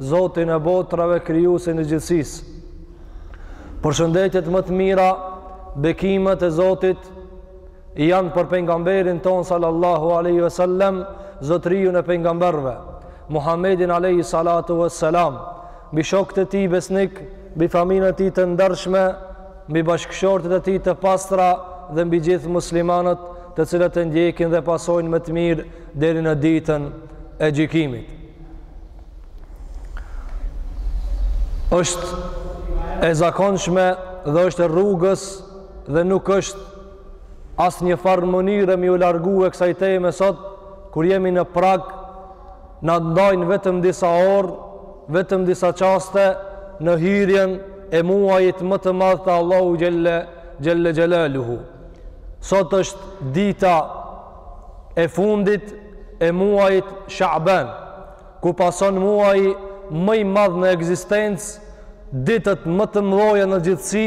Zotin e botrave krijuesin e gjithësisë. Përshëndetjet më të mira, bekimet e Zotit janë për pejgamberin tonë sallallahu alaihi wasallam, zotëriun e pejgamberëve, Muhammedin alaihi salatu wassalam, mbi shokët e tij besnik, mbi familjen e tij të ndershme, mbi bashkëshortet e tij të pastra dhe mbi gjithë muslimanët të cilët e ndjekin dhe pasojnë me të mirë deri në ditën e gjykimit. është e zakonshme dhe është e rrugës dhe nuk është asnjë farë mënyre me iu largue kësaj teme sot kur jemi në prag na ndajnë vetëm disa orë vetëm disa çaste në hyrjen e muajit më të madh të Allahu xhelle xhelaluhu sot është dita e fundit e muajit Sha'ban, ku pason muaji më i madh në ekzistencë, ditët më të mëdha në gjithësi,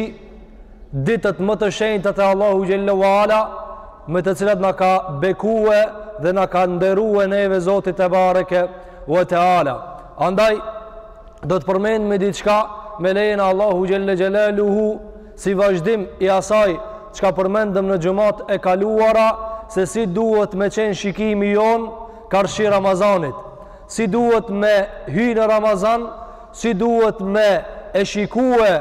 ditët më të shenjta te Allahu xhelle ve ala, me të cilat na ka bekue dhe na ka nderue neve Zoti tebareke ve teala. Andaj do të përmendmi diçka me lejen e Allahu xhelle xhelaluhu Si vazhdim i asaj çka përmendëm në xhumat e kaluara se si duhet me qenë shikimi jonë karshi Ramazanit, si duhet me hy në Ramazan, si duhet me e shikue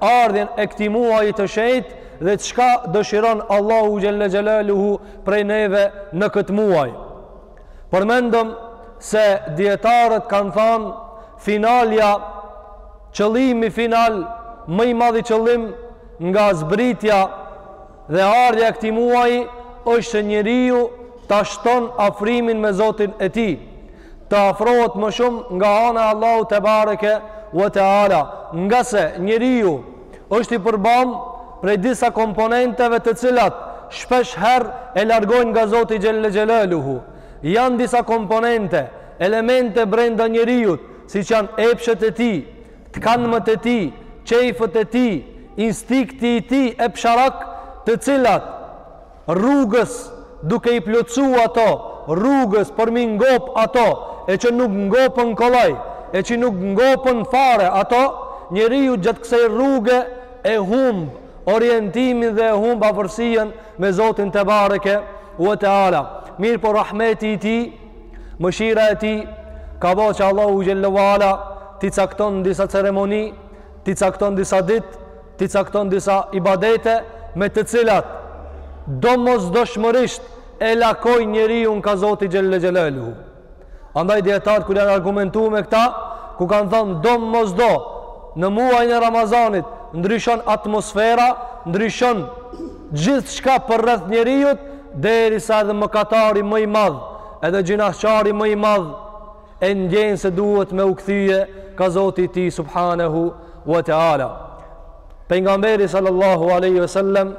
ardhjen e këtij muaji të shenjtë dhe çka dëshiron Allahu xhelle xhelaluhu prej neve në këtë muaj. Përmendëm se dijetarët kanë thanë finalja Qëllimi final më i madhi qëllim nga zbritja dhe ardhja e këtij muaji është që njeriu ta shton afrimin me Zotin e tij, të afrohet më shumë nga ana e Allahut tebareke ve teala, ngase njeriu është i përbam prej disa komponenteve të cilat shpeshherë e largojnë nga Zoti xhelle xhelaluhu. Janë disa komponente, elemente brenda njeriut, siç janë epshet e tij, tkanmët e tij, qejfet e tij, instinkti i tij epsharak, të cilat rrugës duke i plotësu ato, rrugës për m'i ngop ato, e që nuk ngopen kollaj, e që nuk ngopen fare ato, njeriu gjatë kësaj rruge e humb orientimin dhe e humb afërsinë me Zotin tebareke ue teala. Mirëpo rahmeti i tij, mëshira e tij ka bo që Allahu Xhelle ve Ala t'i cakton disa ceremoni t'i cakton disa dit t'i cakton disa ibadete me të cilat domosdoshmërisht e lakoj njeriun ka Zoti Xhelle Xhelaluhu andaj dijetarët kur janë argumentu me këta, ku kanë thanë domosdo në muajn e Ramazanit ndryshon atmosfera ndryshon gjithçka përrreth njeriut Derisa edhe mëkatari më i madh, edhe gjynahqari më i madh, e ndjen se duhet me u kthy ka Zoti i tij subhanehu wa ta'ala. Pejgamberi sallallahu aleyhi ve sellem,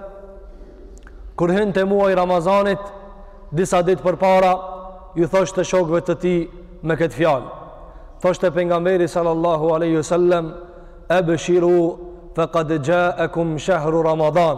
kur hynte muaji Ramazanit, disa ditë përpara, ju thoshte shokve të tij me këtë fjalë. Thoshte pejgamberi sallallahu aleyhi ve sellem, ebshiru fekad xhaekum shahru Ramadan.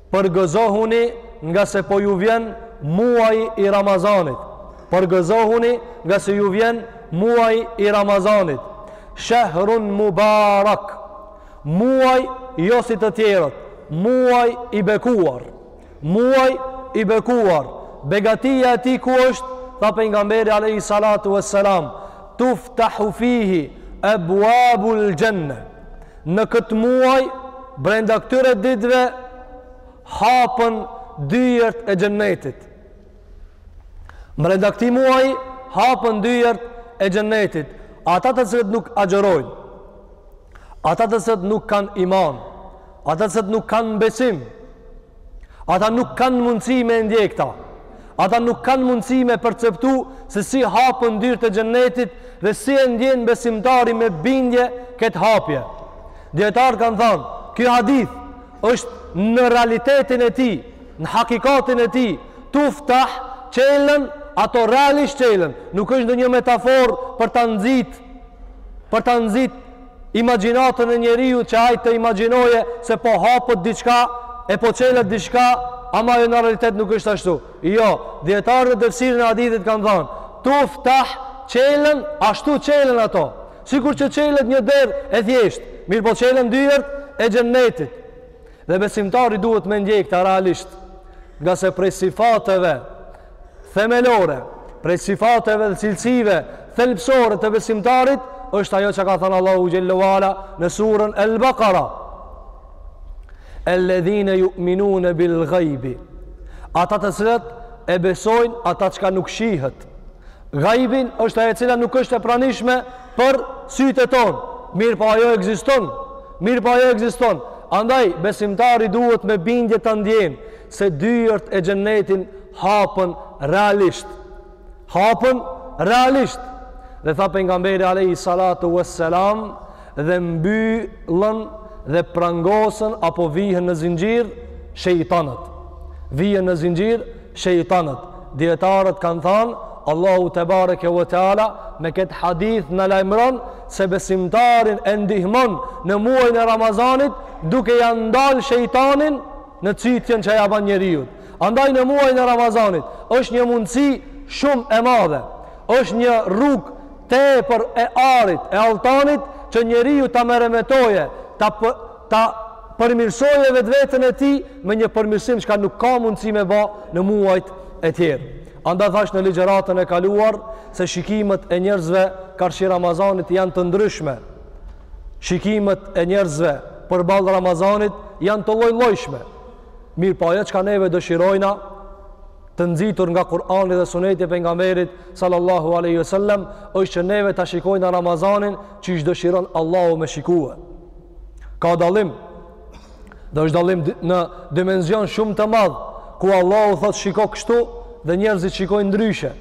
Përgëzohuni ngase po ju vjen muaji i Ramazanit. Përgëzohuni ngase ju vjen muaji i Ramazanit. Shahrun Mubarak. Muaj jo si të tjerët, muaj i bekuar. Muaj i bekuar. Begatia e tij ku është? Tha pejgamberi alayhi salatu wassalam, "Tuftahu fihi abwabul janna." Në këtë muaj, brenda këtyre ditëve, hapën dyert e Xhennetit. Brenda këtij muaji hapën dyert e Xhennetit. Ata të cilët nuk agjërojnë, ata të cilët nuk kanë iman, ata të cilët nuk kanë besim, Ata nuk kanë mundësi me ndje këta. Ata nuk kanë mundësi me perceptu se si hapën dyert e xhennetit dhe si e ndjen besimtari me bindje këtë hapje. Dijetarët kanë thanë, kjo hadith është në realitetin e tij, në hakikatin e tij, tuftah çelën, ato realisht çelën, nuk është ndonjë metaforë për ta nxit, për ta nxit imagjinatën e njeriut që ai të imagjinoje se po hapët diçka e po çelët diçka ama ajo në realitet nuk është ashtu jo, dijetarët e tefsirit e hadithit kanë thanë tuftah çelën ashtu çelën ato sikur që çelët një derë e thjeshtë mirëpo çelën dyert e xhennetit Dhe besimtari duhet me ndje këta realisht, ngase prej sifateve themelore, prej sifateve dhe cilësive thelbësore të besimtarit, është ajo që ka thënë Allahu Xhelle ve Ala në surën El Bakara. Elledhine juminune bil gajbi. Ata të cilët e besojnë ata çka nuk shihet. Gajbin është ajo e cila nuk është e pranishme për sytë tanë, mirëpo ajo ekziston, mirëpo ajo ekziston, andaj besimtari duhet me bindje ta ndjenë, se dyert e xhenetit hapen realisht, hapen realisht, dhe tha pejgamberi alejhi salatu ve selam, dhe mbyllen dhe prangosen apo vihen në zinxhirë, shejtanët, vihen në zinxhirë, Shejtanët, Dijetarët kanë thanë, Allahu tebareke ve teala me këtë hadith na lajmëron se besimtarin e ndihmon në muajin e Ramazanit duke ia ndal shejtanin në cytjen që ia ban njeriut. Andaj në muajin e Ramazanit është një mundësi shumë e madhe. Është një rrugë tepër e arit, e altanit që njeriu ta meremetoje, ta ta përmirësoje vetveten e tij me një përmirësim që nuk ka mundësi me ba në muajt e tjerë. Andaj thashë në ligjëratën e kaluar se shikimet e njerëzve karshi Ramazanit janë të ndryshme. Shikimet e njerëzve përballë Ramazanit janë të llojllojshme. Mirëpo ajo çka neve dëshirojna të nxitur nga Kur'ani dhe Suneti i pejgamberit sallallahu alaihi wasallam është që neve ta shikojna Ramazanin qysh dëshiron Allahu me shikue. Ka dallim, dhe është dallim në dimenzion shumë të madh, ku Allahu thotë shiko kështu dhe njerëzit shikojnë ndryshe.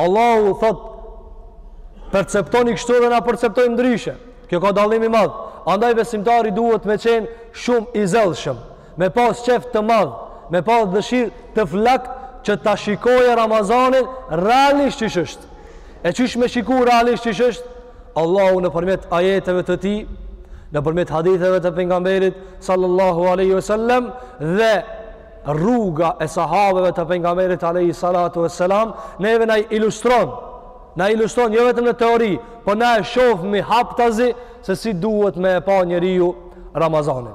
Allahu thotë perceptoni kështu dhe na perceptojmë ndryshe. Kjo ka dallim i madh. Andaj besimtari duhet me qenë shumë i zellshëm. Me pas qejf të madh, me pas dëshirë të flaktë që ta shikoje Ramazanin realisht qysh është. E qysh me shiku realisht qysh është? Allahu nëpërmjet ajeteve të tij, nëpërmjet haditheve të pejgamberit, sallallahu alejhi ve sellem, dhe rruga e sahabëve të pejgamberit, alejhi salatu ve selam, neve na ilustron, na ilustron jo vetëm në teori, po na e shofmi haptazi se si duhet me e pa njeriu Ramazanin.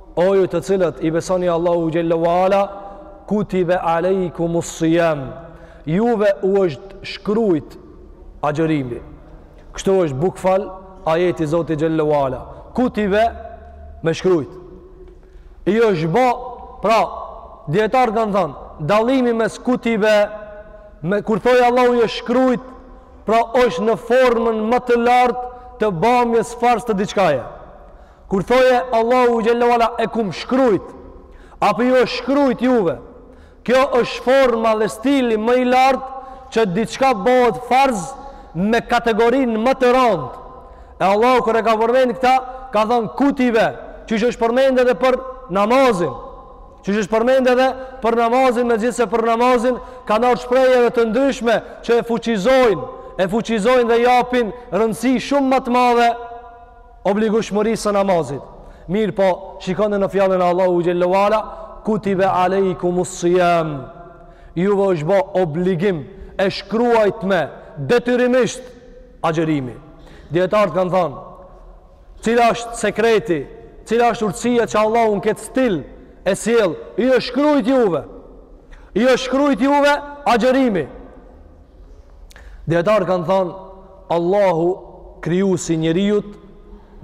O ju të cilët i besoni Allahut Xhelle ve Ala, kutibe alejkumu sijam, juve u është shkrujt agjërimi. Kështu është bukval ajeti Zotit Xhelle ve Ala. Kutibe me shkrujt. I është bo, pra, dijetarët kanë thonë, dallimi mes kutibe, me, kur thoi Allahu i është shkrujt, pra është në formën ma të lartë të bamjes farz të diçkaje. Kur thotë Allahu xhel-le ue ala e kam shkrujt apo ju është shkrujt juve. Kjo është forma dhe stili më i lartë që diçka bëhet farz me kategorinë më të rëndë. E Allahu kur e ka përmendur këta, ka thënë kutibe, që është përmendur edhe për namazin. Që është përmendur edhe për namazin, megjithëse për namazin ka ardh shprehje edhe të ndryshme që e fuqizojnë, e fuqizojnë dhe i japin rëndësi shumë më të madhe obligushmërisë së namazit. Mirëpo, shikoni në fjalën e Allahut xhel-le ue ala, kutibe alejkumus-sijam, juve është bo obligim e shkruajt me detyrimisht agjerimi. Dijetarët kanë thanë, cila është sekreti, cila është urësia që Allahu në këtë stil e sjell, ju është shkrujt juve, ju është shkrujt juve agjerimi. Dijetarët kanë thanë, Allahu krijuesi i njeriut,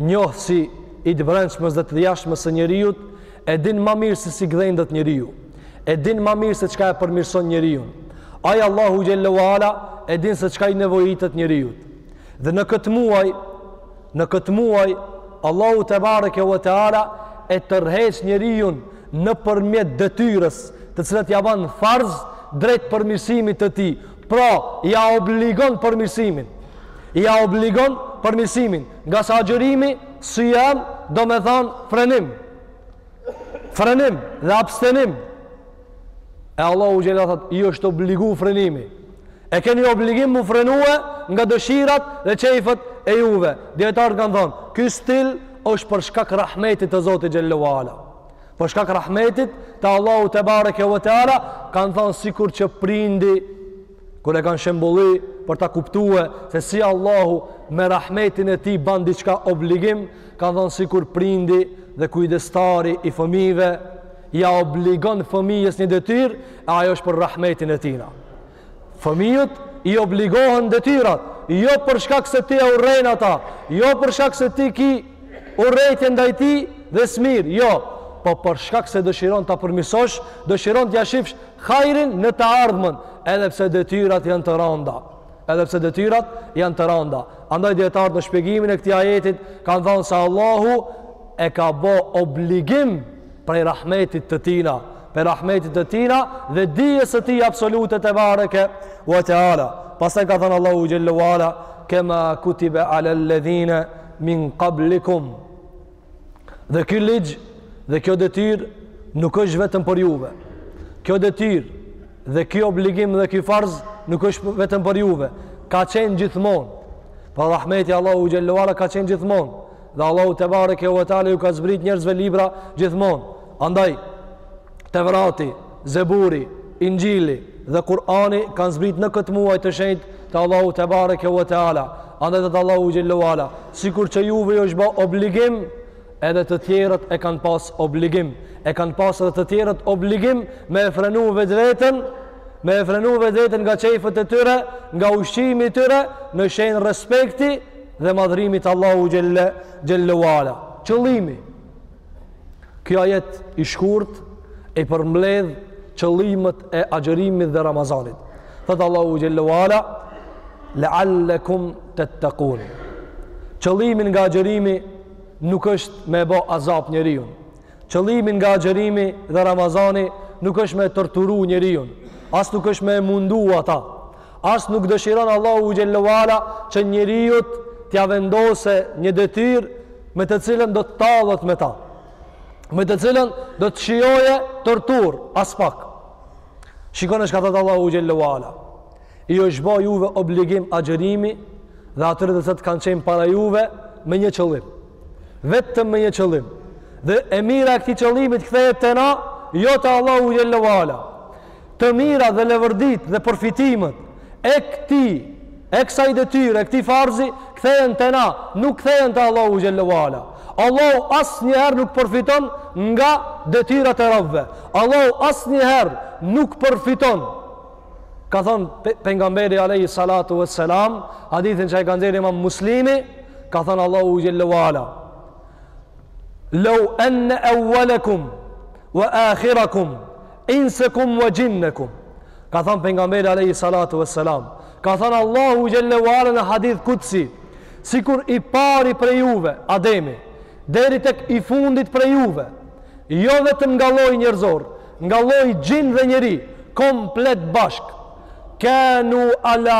njohësi i të brendshmes dhe të jashtmes së njeriut, e din ma mirë se si gdhendet njeriu, e din ma mirë se çka e përmirëson njeriun. Ai Allahu xhel-le ue ala e din se çka i nevojitet njeriut. Dhe në këtë muaj, në këtë muaj, Allahu tebareke ue teala e tërheq njeriun nëpërmjet detyrës të cilët ia ban farz drejt përmirësimit të tij. Pra, ia obligon përmirësimin. Ia obligon përmirësimin. Ngase agjërimi, sijam, domethanë frenim. Frenim dhe abstenim. E Allahu xhel-le thotë, ju është obligu frenimi. E keni obligim m'u frenue nga dëshirat dhe qejfet e juve. Dijetarët kanë thonë, ky stil është për shkak rahmetit të Zotit xhel-le ue ala. Për shkak rahmetit të Allahut tebareke ue teala, kanë thonë sikurqë prindi, kur e kanë shembulli për ta kuptue se si Allahu me rahmetin e tij ban diçka obligim, kanë thonë sikur prindi dhe kujdestari i fëmijëve, ia obligon fëmijës një detyrë, E ajo është për rahmetin e tina. Fëmijës i obligohen detyrat, jo për shkak se ti e urren ata, jo për shkak se ti ki urrejtje ndaj tij dhe smirë, jo, po për shkak se dëshiron ta përmirësosh, dëshiron t'ia shifsh hajrin në të ardhmen, edhe pse detyrat janë të rënda. Edhe pse detyrat janë të rënda. Andaj dijetarët në shpjegimin e këtij ajetit kanë thënë se Allahu e ka bo obligim prej rahmetit të tina, prej rahmetit të tina dhe dijes së tij absolute tebareke wa taala pastaj ka thënë Allahu xhella wala kema kutiba ala alladhina min qablikum dhe ky ligj dhe kjo detyrë nuk është vetëm për juve kjo detyrë dhe ky obligim dhe ky farz nuk është vetëm për juve ka qenë gjithmonë prej rahmeti Allahu xhella wala ka qenë gjithmonë dhe Allahu tebareke wa taala u ka zbrit njerëzve libra gjithmonë Andaj, Tevrati, Zeburi, Inxhili dhe Kur'ani kanë zbrit në këtë muaj të shenjtë të Allahut tebareke ue teala. Andaj tha Allahu xhelle uala, sikur që juve ju është ba obligim, edhe të tjerët e kanë pas obligim. E kanë pas edhe të tjerët obligim me e frenu vetë vetën, me e frenu vetë vetën nga qejfët e tyre, nga ushqimi i tyre, në shenj respekti dhe madhërimi të Allahut xhelle uala. Qëllimi, Ky ajet i shkurt i përmbledh qëllimet e agjërimit dhe Ramazanit. Thot Allahu xhelle uala la'allakum tattaqun. Qëllimi nga agjërimi nuk është me e bo azap njeriun. Qëllimi nga agjërimi dhe Ramazani nuk është me e torturu njeriun, as nuk është me e mundu ata, As nuk dëshiron Allahu xhelle uala që njeriut t'ia vendose një detyrë me të cilën do të tallet me ta. Me të cilën do të shijoje torturë aspak. Shikoni çka thotë Allahu xhelle uala. Ju është ba juve obligim agjërimi dhe atyre të cilët kanë qenë para juve me një qëllim. Vetëm me një qëllim. Dhe e mira e këtij qëllimit kthehet te na, jo te Allahu xhelle uala. Të mirat dhe leverditë dhe përfitimet e këtij, e kësaj detyre, e këtij farzi, kthehen te na, nuk kthehen te Allahu xhelle uala. Allahu asnjëherë nuk përfiton nga detyrat e robëve. Allahu asnjëherë nuk përfiton ka thon pejgamberi alayhi salatu vesselam hadithin që e ka nxjerrë Imam Muslimi ka thon Allahu xhelle wala law an awwalakum wa akhirakum Insekum wa jinnekum. Ka thënë pejgamberi alayhi salatu wassalam, ka thënë Allahu xhelle wala në hadith kudsi, sikur i pari prej juve, Ademi, deri tek i fundit prej juve, jo vetëm nga lloji njerëzor, nga lloji xhin dhe njeri, komplet bashkë. Kanu ala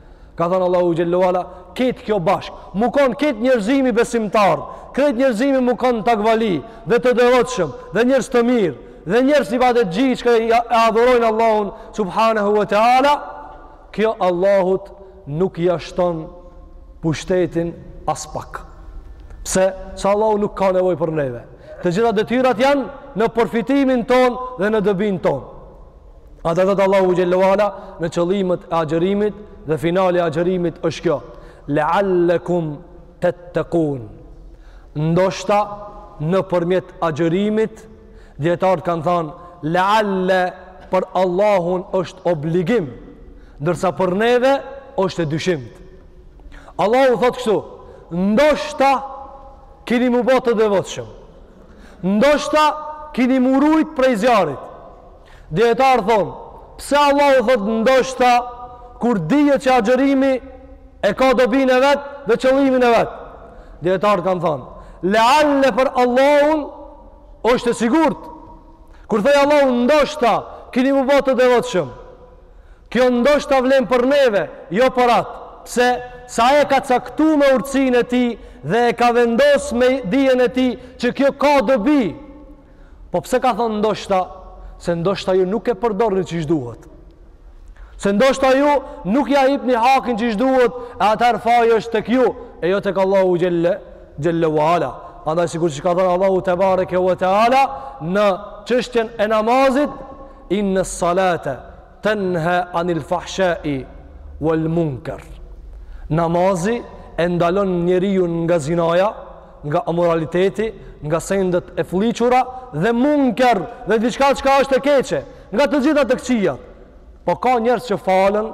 Ka thënë Allahu xhele ue ala, krejt kjo bashkë, mu kanë krejt njerëzimi besimtar, krejt njerëzimi mu kanë takvali dhe të devotshëm dhe njerëz të mirë dhe njerëz ibadetxhi që e adhurojnë Allahun subhanahu wa taala, kjo Allahut nuk ia shton pushtetin aspak. Pse? Se Allahu nuk ka nevojë për neve. Të gjitha detyrat janë në përfitimin tonë dhe në dobinë tonë. Andaj thotë Allahu xhele ue ala në qëllimet e agjërimit dhe finali e agjërimit është kjo. Leallekum tettekun. Ndoshta nëpërmjet agjërimit, dijetarët kanë thanë, lealle për Allahun është obligim, ndërsa për neve është e dyshimtë. Allahu thotë kështu, ndoshta kini mu bo të devotshëm. Ndoshta kini mu rujt prej zjarrit. Dijetarët thonë, pse Allahu thotë ndoshta kur dihet që agjërimi e ka dobinë e vet dhe qëllimin e vet. Dijetarët kanë thonë, lealle për Allahun është e sigurt. Kur thotë Allahu ndoshta kini mu bo të devotshëm. Kjo ndoshta vlen për neve, jo për atë. Pse? Se e ka caktu me urtsinë e tij dhe e ka vendos me dijen e tij që kjo ka dobi. Po pse ka thonë ndoshta? Se ndoshta ju nuk e përdorni qysh duhet. Se ndoshta ju nuk ia jipni hakin qysh duhet, e atëherë faji është tek ju, e jo tek Allahu xhele, xhele ue ala. Andaj sikur që ka thonë Allahu tebareke ue teala, në çështjen e namazit, inne salate, Tenha anil fahshai wal munkar. Namazi e ndalon njeriu nga zinaja, nga amoraliteti, nga sendet e flliqura dhe munkar, dhe diçka çka është e keqe, nga të gjitha të këqijat. Po ka njerëz që falen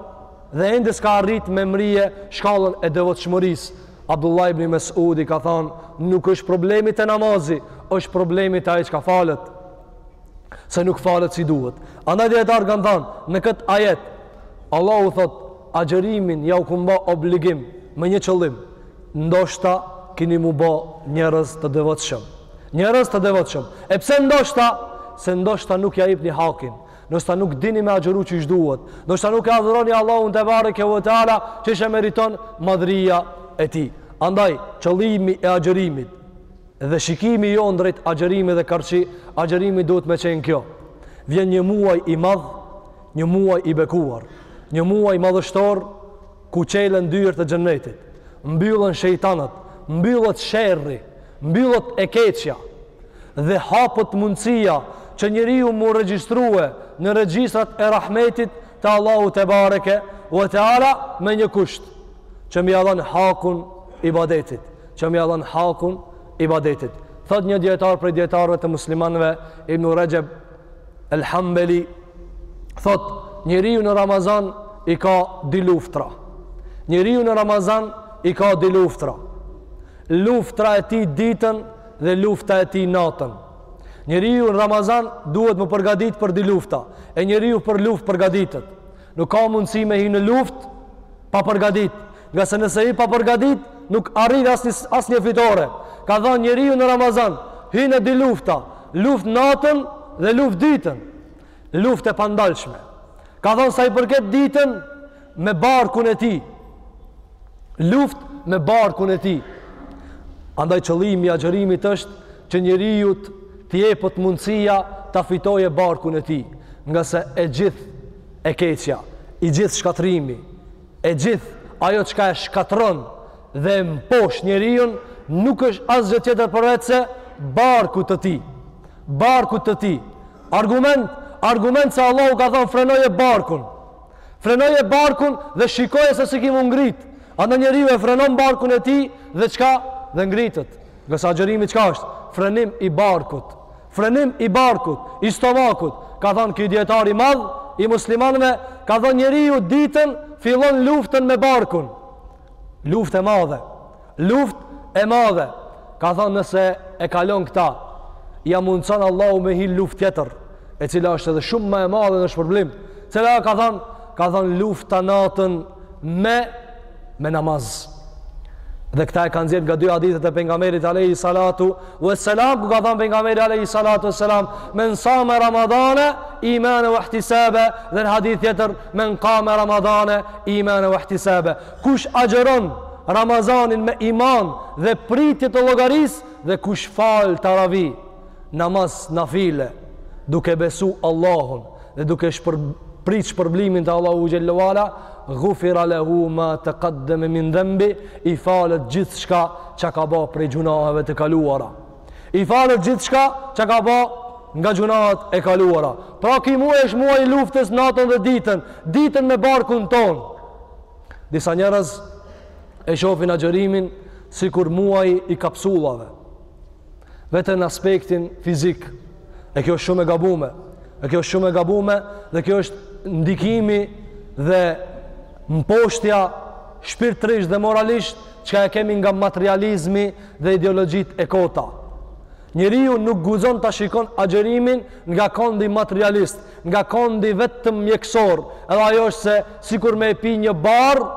dhe ende s'ka arrit me mrije shkallën e devotshmërisë. Abdullah ibn Mesudi ka thënë, nuk është problemi te namazi, është problemi te ai çka falet. se nuk falet si duhet. Andaj dijetarët kanë thanë, në këtë ajet, Allahu thotë, agjërimin jau kum ba obligim me një qëllim, ndoshta kini mu ba njerëz të devotshëm. Njerëz të devotshëm. E pse ndoshta? Se ndoshta nuk ia jipni hakin, ndoshta nuk dini me agjëru qysh duhet, ndoshta nuk e adhuroni Allahun tebareke ue teala qysh e meriton madhëria e tij. Andaj, qëllimi e agjërimit, Dhe shikimi jonë drejt agjërimi dhe karshi agjërimi duhet me qenë kjo. Vjen një muaj i madh, një muaj i bekuar, një muaj madhështor ku çelen dyert e xhennetit, mbyllen shejtanët, mbyllet sherri, mbyllet e keqja dhe hapet mundësia që njeriu m'u regjistrue në regjistrat e rahmetit të Allahut tebareke ve teala me një kusht, që me ia dhanë hakun ibadetit. që me ia dhanë hakun ibadetit. Thotë një dijetar prej dijetarëve të muslimanve, Ibnu Rexheb El Hambeli, thotë njeriu në Ramazan i ka dy luftra. Njeriu në Ramazan i ka dy luftra. Luftra e tij ditën dhe lufta e tij natën. Njeriu në Ramazan duhet me u përgadit për dy lufta, e njeriu për luftë përgaditet. Nuk ka mundësi me hi në luftë pa përgadit. Ngase nëse hi pa përgadit, nuk arrin asnjë, asnjë fitore. Ka thanë njeriu në Ramazan, hin në dy lufta, luftë natën dhe luftë ditën. Luftë e pandalshme. Ka thanë sa i përket ditën me barkun e tij. luftë me barkun e tij. Andaj qëllimi i agjërimit është që njeriut t'i jepet mundësia ta fitojë barkun e tij, ngase e gjithë e keqja, i gjithë shkatërrimi, e gjithë ajo çka e shkatërron dhe e mposht njeriun nuk është asgjë tjetër përveçse barkut të tij. Barkut të tij. Argument, argument se Allahu ka thanë frenoje barkun. Frenoje barkun dhe shikoje se si ki m'u ngrit. Andaj njeriu e frenon barkun e tij dhe çka dhe ngritet. Ngase agjërimi çka është? Frenim i barkut. Frenim i barkut, i stomakut. Ka thanë ky dijetar i madh i muslimanve, ka thanë njeriu ditën fillon luftën me barkun. Luftë e madhe. Luftë e madhe. Ka thanë nëse e kalon këta, ia mundëson Allahu me hi n'luftë tjetër, e cila është edhe shumë ma e madhe në shpërblim. Cila ka thanë, ka thanë lufta natën me, me namaz. Dhe këta e ka nxjerr nga dy hadithet e pejgamberit Alejhi Salatu, Ue selam ku ka thanë pejgamberi alejhi salatu ue selam men same ramadane imane ue ihtisabe dhe në hadith tjetër men kame ramadane imane ue ihtisabe kush agjëron ramazanin me iman dhe pritje të llogarisë dhe kush fal taravi namaz nafile duke besu Allahun dhe duke shpër, prit shpërblimin te Allahu xhelle ue ala ghufira lahu ma taqaddama min dhanbi i falet gjithçka çka ka ba prej gjunaheve të kaluara i falet gjithçka çka ka ba nga gjunahet e kaluara. Pra ky muaj është muaj i luftës natën dhe ditën, ditën me barkun tonë. Disa njerëz e shofin agjërimin sikur muaj i kapsullave. Vetëm në aspektin fizik, e kjo është shumë e gabume, e kjo është shumë e gabume, dhe kjo është ndikimi dhe mposhtja shpirtërisht dhe moralisht, çka e kemi nga materializmi dhe ideologjitë e kota. Njeriu nuk guxon ta shikon agjerimin nga kondi materialist, nga kondi vetëm mjekësor, edhe ajo është se sikur me e pi një barë,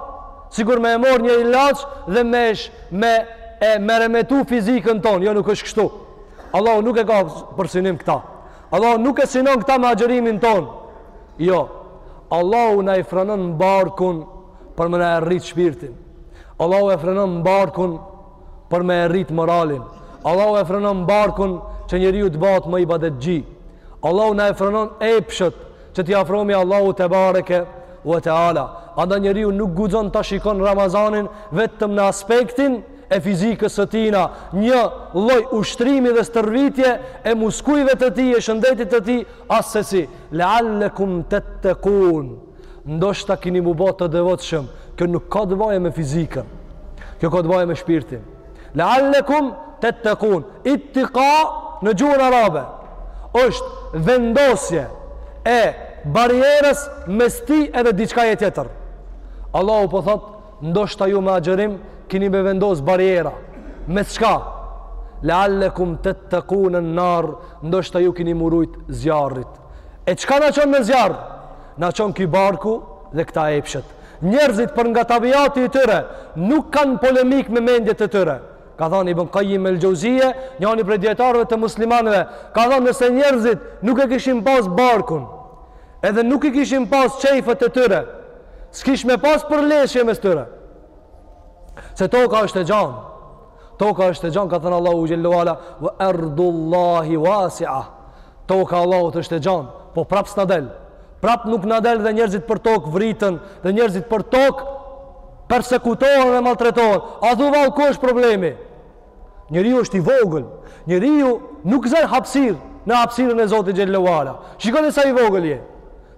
Sikur me e mor një ilaç dhe me me e meremetu fizikën tonë, jo nuk është kështu. Allahu nuk e ka për synim këta. Allahu nuk e synon këta me agjërimin tonë. Jo. Allahu na i frenon mbarkun për me na e rrit shpirtin. Allahu e frenon mbarkun për me e rrit moralin. Allahu e frenon mbarkun që njeriu të bahet më ibadetxhi. Allahu na e frenon epshet Që t'i afrohemi Allahut tebareke ve teala. Andaj njeriu nuk guxon ta shikon Ramazanin vetëm në aspektin e fizikës së tijna, një lloj ushtrimi dhe stërvitje e muskujve të tij e shëndetit të tij, assesi, leallekum tettekun, ndoshta kini mu bo të devotshëm, kjo nuk ka të baje me fizikën, kjo ka të baje me shpirtin. Leallekum tettekun. Ittika në gjuhën arabe është vendosje e barrierës mes tij edhe diçkaje tjetër. Allahu po thotë, ndoshta ju me agjërim kini me vendos barriera. Mes çka? Leallekum tettekun në nar, ndoshta ju kini mu rujt zjarrit. E çka na çon në zjarr? Na çon ky barku dhe këta epshet. Njerëzit për nga tabiati i tyre nuk kanë polemikë me mendjet e tyre. Ka thanë Ibn Qayyim el-Jauziyje, njoni prej dijetarëve të muslimanëve, ka thanë nëse njerëzit nuk e kishin pas barkun, edhe nuk i kishin pas çejfet e tyre, s'kish me pas përleshje mes tyre. Se toka është e gjanë. Toka është e gjanë, ka thanë Allahu Xhel-le ve Ala, ve erdu Allahi wasi'a. Toka e Allahut është e gjanë, po prapë s'na del. Prapë nuk na del dhe njerëzit për tokë vriten, dhe njerëzit për tokë persekutohen dhe maltretohen. Athu vallë, ku është problemi? Njeriu është i vogël, njeriu nuk zen hapësirë në hapësirën e Zotit Xhel-le ve Ala. Shikoni sa i vogël je.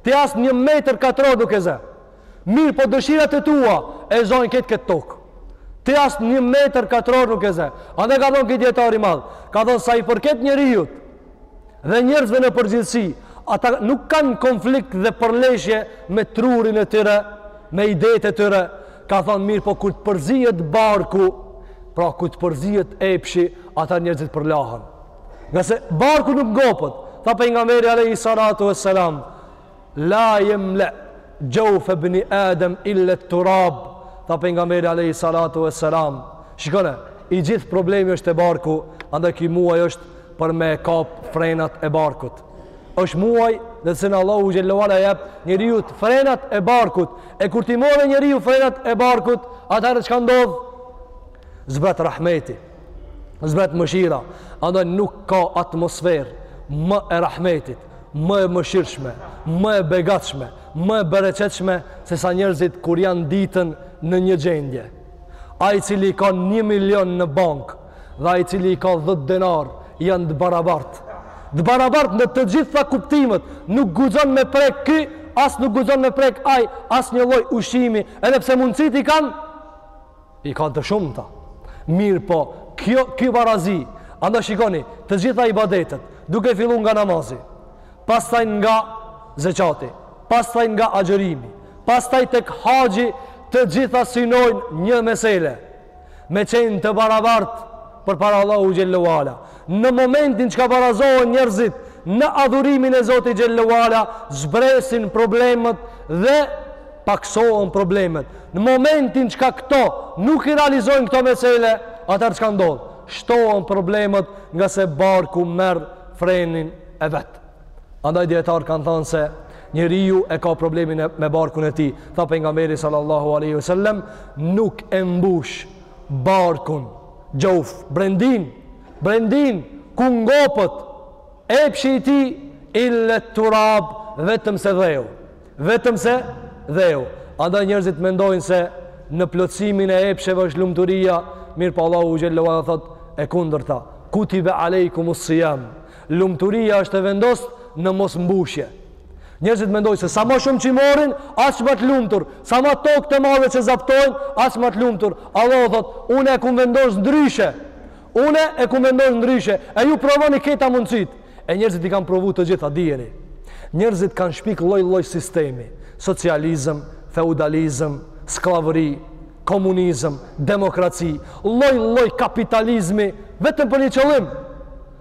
Ti as një metër katror nuk e ze. Mirëpo dëshirat e tua e zonë këtë këtë tokë. Ti as një metër katëror nuk e ze. Andaj ka thonë ky dijetar i madh. Ka thonë sa i përket njeriut dhe njerëzve në përgjithësi. Ata nuk kanë konflikt dhe përleshje me trurin e tyre, me idetë e tyre. Ka thonë mirëpo kur të përzihet barku, pra kur të përzihet epshi, ata njerëzit përlahen. Ngase barku nuk ngopet, tha Pejgamberi a.s. La yemla jawf ibn Adam illa at-turab. Tha pejgamberi alayhi salatu wassalam, shikone, i gjithë problemi është te barku, andaj ky muaj është për me e kap frenat e barkut. Është muaj në të cilin Allahu xhelle ve ala ia jep njeriu frenat e barkut. E kur t'i morë njeriu frenat e barkut, atëherë çka ndodh? Zbret rahmeti. Zbret mëshira. Andaj nuk ka atmosferë më e rahmetit më e mëshirshme, më e begatshme, më e bereqetshme se sa njerëzit kur janë ditën në një gjendje. Ai i cili ka një milion në bankë dhe ai i cili ka dhetë denar janë të barabartë. Të barabartë në të gjitha kuptimet, nuk guxon me prek ky, as nuk guxon me prek ai, asnjë lloj ushqimi, edhe pse mundësitë i kanë, I kanë të shumta. Mirëpo, kjo, kjo barazi, andaj shikoni, të gjitha ibadetet, duke fillu nga namazi, pastaj nga zeqati, pastaj nga agjërimi, pastaj tek haxhi, të gjitha synojnë një mesele, me qenë të barabartë, përpara Allahut xhelle ve ala në momentin çka barazohen njerëzit në adhurimin e Zotit xhelle ve ala zbresin problemet dhe pakësohen problemet në momentin çka këto nuk i realizojnë këto mesele atëherë çka ndodh shtohen problemet ngase barku merr frenin e vet andaj dijetarët kanë thënë se njeriu e ka problemin e, me barkun e tij tha pejgamberi sallallahu alaihi wasallam nuk e mbush barkun, xhauf, brendinë, brendinë, ku ngopet, epshi i tij, illet-turab, vetëm se dheu, vetëm se dheu. Andaj njerëzit mendojnë se në plotësimin e epsheve është lumturia, mirëpo Allahu xhelle ve ala thotë e kundërta, kutibe alejkumus sijam, Lumturia është e vendosur në mos mbushje. Njerëzit mendojnë se sa më shumë që morin, aq më të lumtur. Sa më tokë të madhe që zaptojnë, aq më të lumtur. Allahu thotë, unë e kum vendos ndryshe. Unë e kum vendos ndryshe. E ju provoni krejt mundësitë. E njerëzit i kanë provu të gjitha, dijeni. Njerëzit kanë shpik lloj-lloj sistemi. Socializëm, feudalizëm, skllavëri, komunizëm, demokraci, lloj-lloj kapitalizmi, vetëm për një qëllim.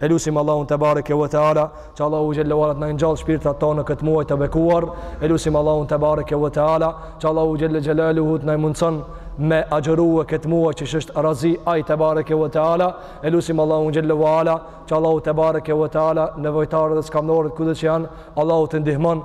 E lusim Allahun tebareke ve teala që Allahu xhelle ve ala të na i ngjall shpirtrat tona në këtë muaj të bekuar. E lusim Allahun tebareke ve teala që Allahu xhelle xhelaluhu të na mundëson me agjërue këtë muaj siç është razi Ai tebareke ve teala. E lusim Allahun xhelle ve ala që Allahu tebareke ve teala nevojtarët dhe skamnorët kudo që janë Allahu t'i ndihmon